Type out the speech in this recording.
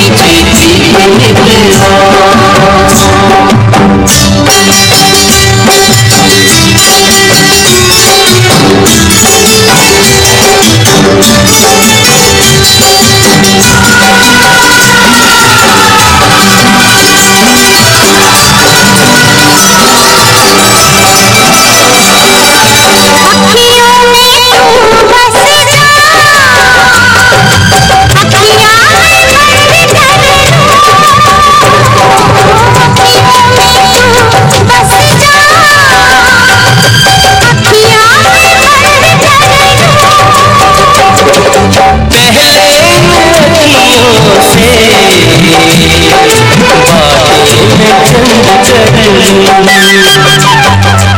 Baby, baby, baby, baby, Thank you.